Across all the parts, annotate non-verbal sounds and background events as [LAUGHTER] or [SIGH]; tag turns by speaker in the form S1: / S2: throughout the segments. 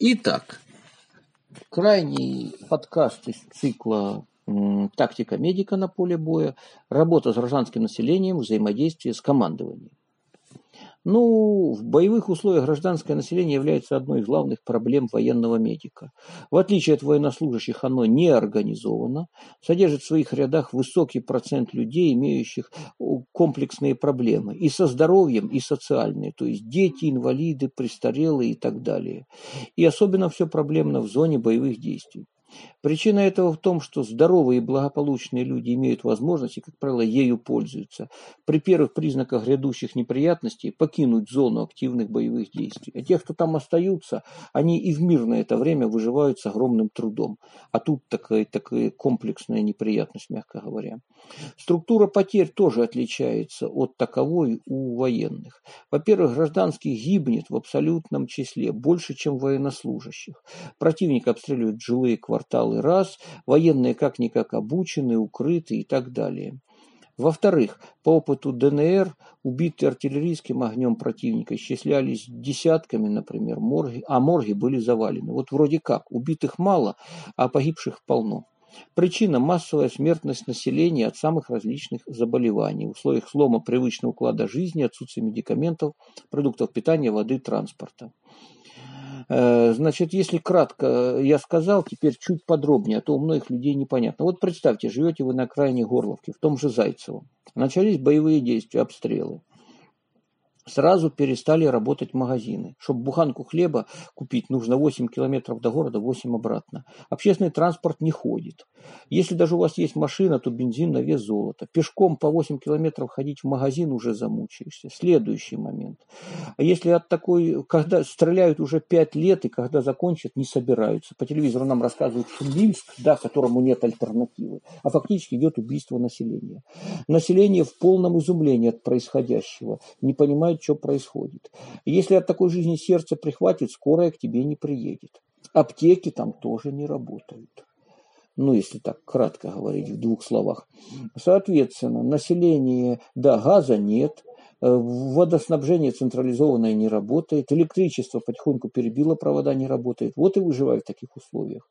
S1: Итак, крайний подкаст из цикла «Тактика медика на поле боя. Работа с гражданским населением, взаимодействие с командованием». Ну, в боевых условиях гражданское население является одной из главных проблем военного медика. В отличие от военнослужащих, оно не организовано, содержит в своих рядах высокий процент людей, имеющих комплексные проблемы и со здоровьем, и социальные, то есть дети, инвалиды, престарелые и так далее. И особенно все проблемно в зоне боевых действий. Причина этого в том, что здоровые и благополучные люди имеют возможность и, как правило, ею пользуются. При первых признаках грядущих неприятностей покинуть зону активных боевых действий. А те, кто там остаются, они и в мирное это время выживают с огромным трудом. А тут такая, такая комплексная неприятность, мягко говоря. Структура потерь тоже отличается от таковой у военных. Во-первых, гражданских гибнет в абсолютном числе больше, чем военнослужащих. Противник обстреливает жилые кварталы кварталы раз, военные как-никак обучены, укрыты и так далее. Во-вторых, по опыту ДНР убитые артиллерийским огнем противника исчислялись десятками, например, морги, а морги были завалены. Вот вроде как, убитых мало, а погибших полно. Причина – массовая смертность населения от самых различных заболеваний в условиях слома привычного уклада жизни, отсутствия медикаментов, продуктов питания, воды, транспорта. Э, значит, если кратко я сказал, теперь чуть подробнее, а то у многих людей непонятно. Вот представьте, живете вы на окраине Горловки, в том же Зайцево. Начались боевые действия, обстрелы сразу перестали работать магазины. Чтобы буханку хлеба купить, нужно 8 километров до города, 8 обратно. Общественный транспорт не ходит. Если даже у вас есть машина, то бензин на вес золота. Пешком по 8 километров ходить в магазин уже замучаешься. Следующий момент. А если от такой, когда стреляют уже 5 лет и когда закончат, не собираются. По телевизору нам рассказывают Шумлинск, да, которому нет альтернативы. А фактически идет убийство населения. Население в полном изумлении от происходящего. Не понимает, знают, что происходит. Если от такой жизни сердце прихватит, скорая к тебе не приедет. Аптеки там тоже не работают. Ну, если так кратко говорить в двух словах. Соответственно, население, да, газа нет, э, водоснабжение централизованное не работает, электричество потихоньку перебило провода, не работает. Вот и выживают в таких условиях.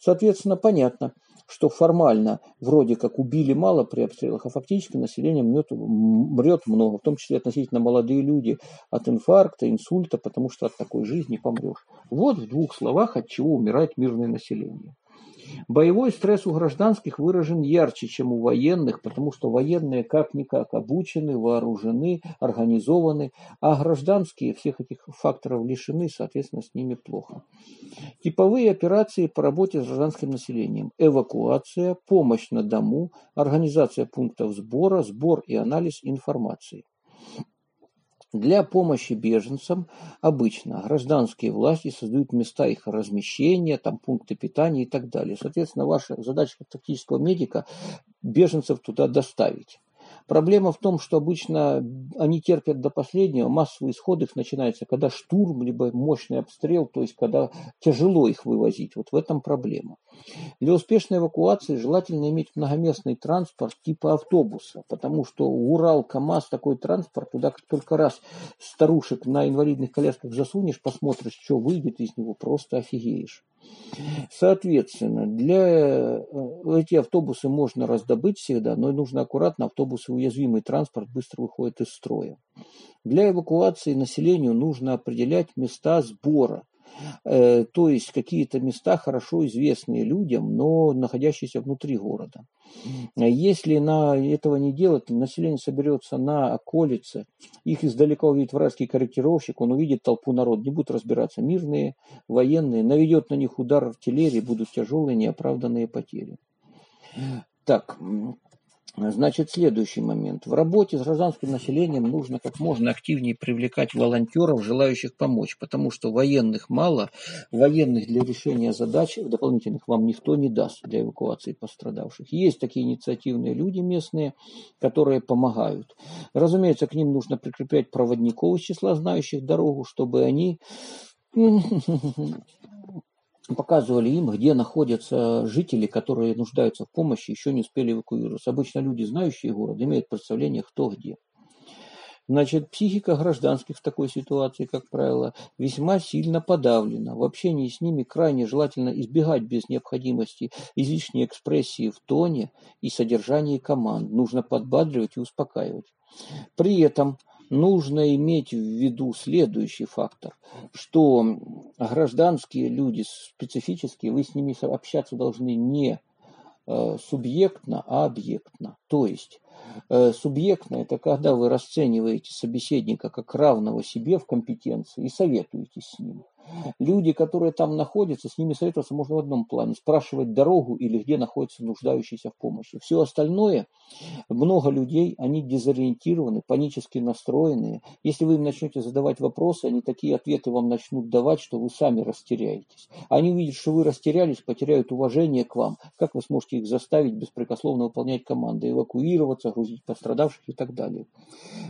S1: Соответственно, понятно, что формально вроде как убили мало при обстрелах, а фактически население мрет, мрет много, в том числе относительно молодые люди от инфаркта, инсульта, потому что от такой жизни помрешь. Вот в двух словах, от чего умирает мирное население. Боевой стресс у гражданских выражен ярче, чем у военных, потому что военные как-никак обучены, вооружены, организованы, а гражданские всех этих факторов лишены, соответственно, с ними плохо. Типовые операции по работе с гражданским населением. Эвакуация, помощь на дому, организация пунктов сбора, сбор и анализ информации. Для помощи беженцам обычно гражданские власти создают места их размещения, там пункты питания и так далее. Соответственно, ваша задача как тактического медика беженцев туда доставить. Проблема в том, что обычно они терпят до последнего, массовый исход их начинается, когда штурм, либо мощный обстрел, то есть когда тяжело их вывозить. Вот в этом проблема. Для успешной эвакуации желательно иметь многоместный транспорт типа автобуса, потому что Урал, КАМАЗ, такой транспорт, туда как только раз старушек на инвалидных колясках засунешь, посмотришь, что выйдет из него, просто офигеешь. Соответственно, для э, эти автобусы можно раздобыть всегда, но нужно аккуратно, автобусы уязвимый транспорт быстро выходит из строя. Для эвакуации населению нужно определять места сбора то есть какие-то места хорошо известные людям, но находящиеся внутри города. Если на этого не делать, население соберется на околице, их издалека увидит вражеский корректировщик, он увидит толпу народа, не будут разбираться мирные, военные, наведет на них удар артиллерии, будут тяжелые неоправданные потери. Так, Значит, следующий момент. В работе с гражданским населением нужно как можно активнее привлекать волонтеров, желающих помочь, потому что военных мало, военных для решения задач дополнительных вам никто не даст для эвакуации пострадавших. Есть такие инициативные люди местные, которые помогают. Разумеется, к ним нужно прикреплять проводников из числа знающих дорогу, чтобы они [LAUGHS] показывали им, где находятся жители, которые нуждаются в помощи, еще не успели эвакуироваться. Обычно люди, знающие город, имеют представление, кто где. Значит, психика гражданских в такой ситуации, как правило, весьма сильно подавлена. В общении с ними крайне желательно избегать без необходимости излишней экспрессии в тоне и содержании команд. Нужно подбадривать и успокаивать. При этом нужно иметь в виду следующий фактор, что гражданские люди специфические, вы с ними общаться должны не э, субъектно, а объектно. То есть Э, субъектно – это когда вы расцениваете собеседника как равного себе в компетенции и советуетесь с ним. Люди, которые там находятся, с ними советоваться можно в одном плане. Спрашивать дорогу или где находится нуждающийся в помощи. Все остальное, много людей, они дезориентированы, панически настроенные. Если вы им начнете задавать вопросы, они такие ответы вам начнут давать, что вы сами растеряетесь. Они увидят, что вы растерялись, потеряют уважение к вам. Как вы сможете их заставить беспрекословно выполнять команды, эвакуироваться, грузить пострадавших и так далее.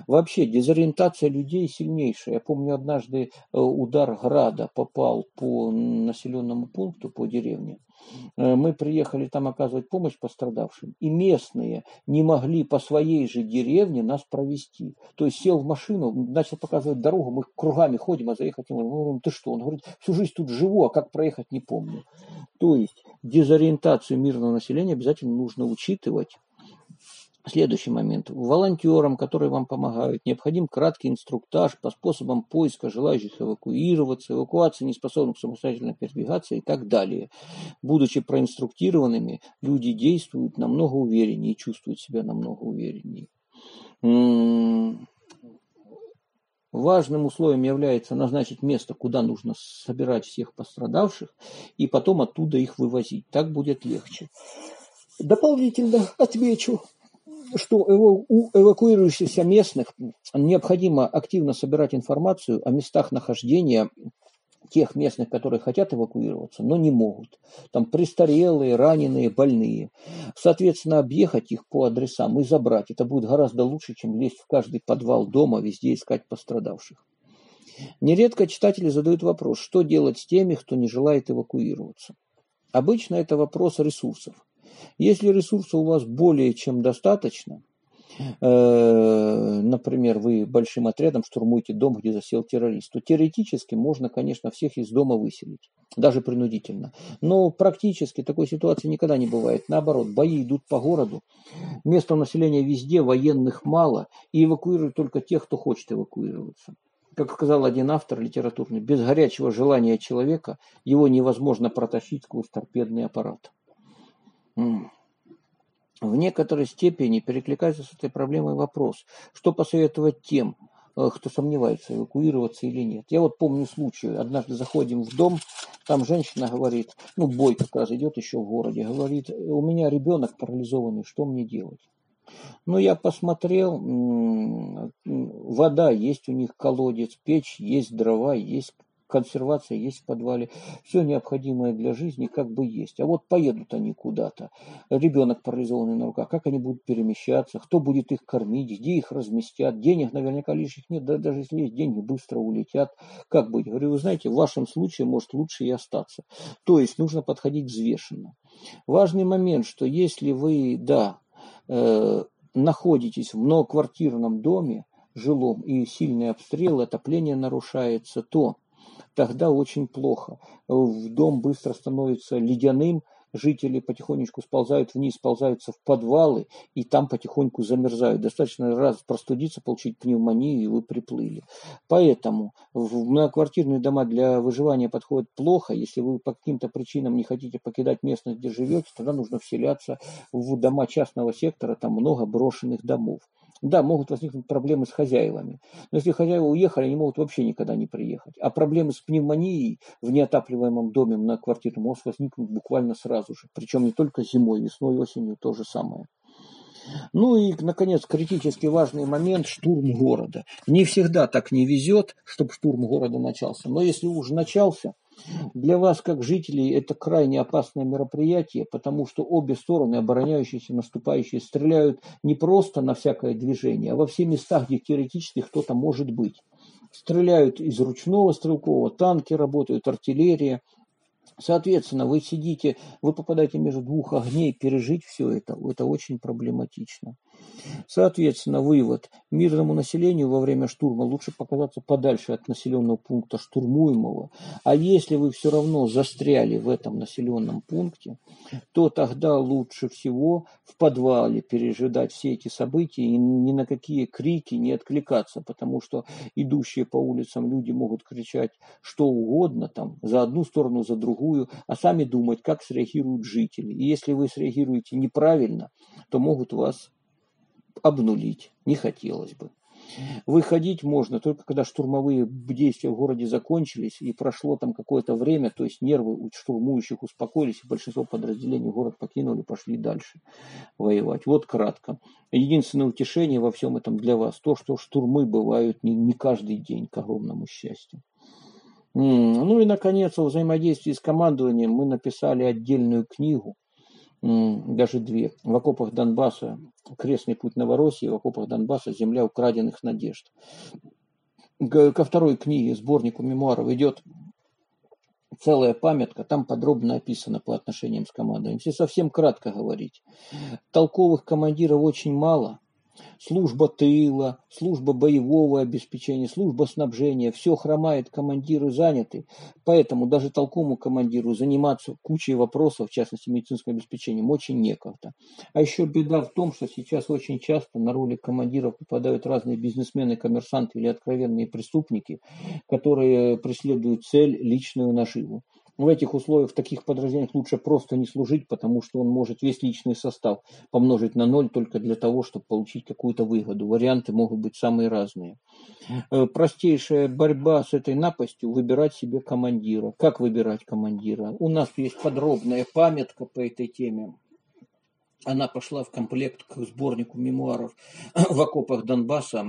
S1: Вообще, дезориентация людей сильнейшая. Я помню однажды э, удар града попал по населенному пункту, по деревне, э, мы приехали там оказывать помощь пострадавшим, и местные не могли по своей же деревне нас провести. То есть сел в машину, начал показывать дорогу, мы кругами ходим, а заехать не можем. Мы ты что? Он говорит, всю жизнь тут живу, а как проехать не помню. То есть дезориентацию мирного населения обязательно нужно учитывать Следующий момент. Волонтерам, которые вам помогают, необходим краткий инструктаж по способам поиска желающих эвакуироваться, эвакуации неспособных самостоятельно передвигаться и так далее. Будучи проинструктированными, люди действуют намного увереннее и чувствуют себя намного увереннее. Важным условием является назначить место, куда нужно собирать всех пострадавших, и потом оттуда их вывозить. Так будет легче. Дополнительно отмечу, что у эвакуирующихся местных необходимо активно собирать информацию о местах нахождения тех местных, которые хотят эвакуироваться, но не могут. Там престарелые, раненые, больные. Соответственно, объехать их по адресам и забрать. Это будет гораздо лучше, чем лезть в каждый подвал дома, везде искать пострадавших. Нередко читатели задают вопрос, что делать с теми, кто не желает эвакуироваться. Обычно это вопрос ресурсов. Если ресурсов у вас более чем достаточно, э, например, вы большим отрядом штурмуете дом, где засел террорист, то теоретически можно, конечно, всех из дома выселить, даже принудительно. Но практически такой ситуации никогда не бывает. Наоборот, бои идут по городу, место населения везде, военных мало, и эвакуируют только тех, кто хочет эвакуироваться. Как сказал один автор литературный, без горячего желания человека его невозможно протащить сквозь торпедный аппарат в некоторой степени перекликается с этой проблемой вопрос, что посоветовать тем, э, кто сомневается, эвакуироваться или нет. Я вот помню случай, однажды заходим в дом, там женщина говорит, ну бой как раз идет еще в городе, говорит, у меня ребенок парализованный, что мне делать? Ну, я посмотрел, вода есть у них, колодец, печь, есть дрова, есть консервация есть в подвале, все необходимое для жизни как бы есть. А вот поедут они куда-то, ребенок парализованный на руках, как они будут перемещаться, кто будет их кормить, где их разместят, денег наверняка лишних нет, да, даже если есть деньги, быстро улетят. Как быть? Говорю, вы знаете, в вашем случае может лучше и остаться. То есть нужно подходить взвешенно. Важный момент, что если вы, да, э, находитесь в многоквартирном доме, жилом и сильный обстрел, отопление нарушается, то тогда очень плохо. В дом быстро становится ледяным, жители потихонечку сползают вниз, сползаются в подвалы, и там потихоньку замерзают. Достаточно раз простудиться, получить пневмонию, и вы приплыли. Поэтому в многоквартирные дома для выживания подходят плохо. Если вы по каким-то причинам не хотите покидать местность, где живете, тогда нужно вселяться в дома частного сектора, там много брошенных домов. Да, могут возникнуть проблемы с хозяевами. Но если хозяева уехали, они могут вообще никогда не приехать. А проблемы с пневмонией в неотапливаемом доме на квартиру могут возникнуть буквально сразу же. Причем не только зимой, весной, осенью то же самое. Ну и, наконец, критически важный момент – штурм города. Не всегда так не везет, чтобы штурм города начался. Но если уже начался, для вас, как жителей, это крайне опасное мероприятие, потому что обе стороны, обороняющиеся наступающие, стреляют не просто на всякое движение, а во все места, где теоретически кто-то может быть. Стреляют из ручного стрелкового, танки работают, артиллерия. Соответственно, вы сидите, вы попадаете между двух огней, пережить все это, это очень проблематично. Соответственно, вывод. Мирному населению во время штурма лучше показаться подальше от населенного пункта штурмуемого. А если вы все равно застряли в этом населенном пункте, то тогда лучше всего в подвале пережидать все эти события и ни на какие крики не откликаться, потому что идущие по улицам люди могут кричать что угодно, там, за одну сторону, за другую, а сами думать, как среагируют жители. И если вы среагируете неправильно, то могут вас обнулить. Не хотелось бы. Выходить можно только когда штурмовые действия в городе закончились и прошло там какое-то время, то есть нервы у штурмующих успокоились, и большинство подразделений город покинули, пошли дальше воевать. Вот кратко. Единственное утешение во всем этом для вас то, что штурмы бывают не, не каждый день, к огромному счастью. Ну и, наконец, о взаимодействии с командованием мы написали отдельную книгу, даже две. В окопах Донбасса «Крестный путь Новороссии», в окопах Донбасса «Земля украденных надежд». Ко второй книге, сборнику мемуаров, идет целая памятка, там подробно описано по отношениям с командой. Если совсем кратко говорить, толковых командиров очень мало, служба тыла, служба боевого обеспечения, служба снабжения, все хромает, командиры заняты, поэтому даже толковому командиру заниматься кучей вопросов, в частности медицинским обеспечением, очень некогда. А еще беда в том, что сейчас очень часто на роли командиров попадают разные бизнесмены, коммерсанты или откровенные преступники, которые преследуют цель личную наживу в этих условиях, в таких подразделениях лучше просто не служить, потому что он может весь личный состав помножить на ноль только для того, чтобы получить какую-то выгоду. Варианты могут быть самые разные. Э, простейшая борьба с этой напастью – выбирать себе командира. Как выбирать командира? У нас есть подробная памятка по этой теме она пошла в комплект к сборнику мемуаров в окопах Донбасса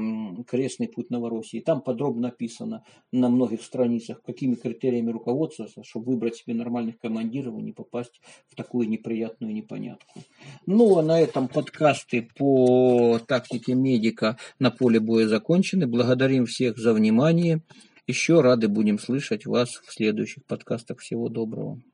S1: «Крестный путь Новороссии». Там подробно написано на многих страницах, какими критериями руководствоваться, чтобы выбрать себе нормальных командиров и не попасть в такую неприятную непонятку. Ну, а на этом подкасты по тактике медика на поле боя закончены. Благодарим всех за внимание. Еще рады будем слышать вас в следующих подкастах. Всего доброго.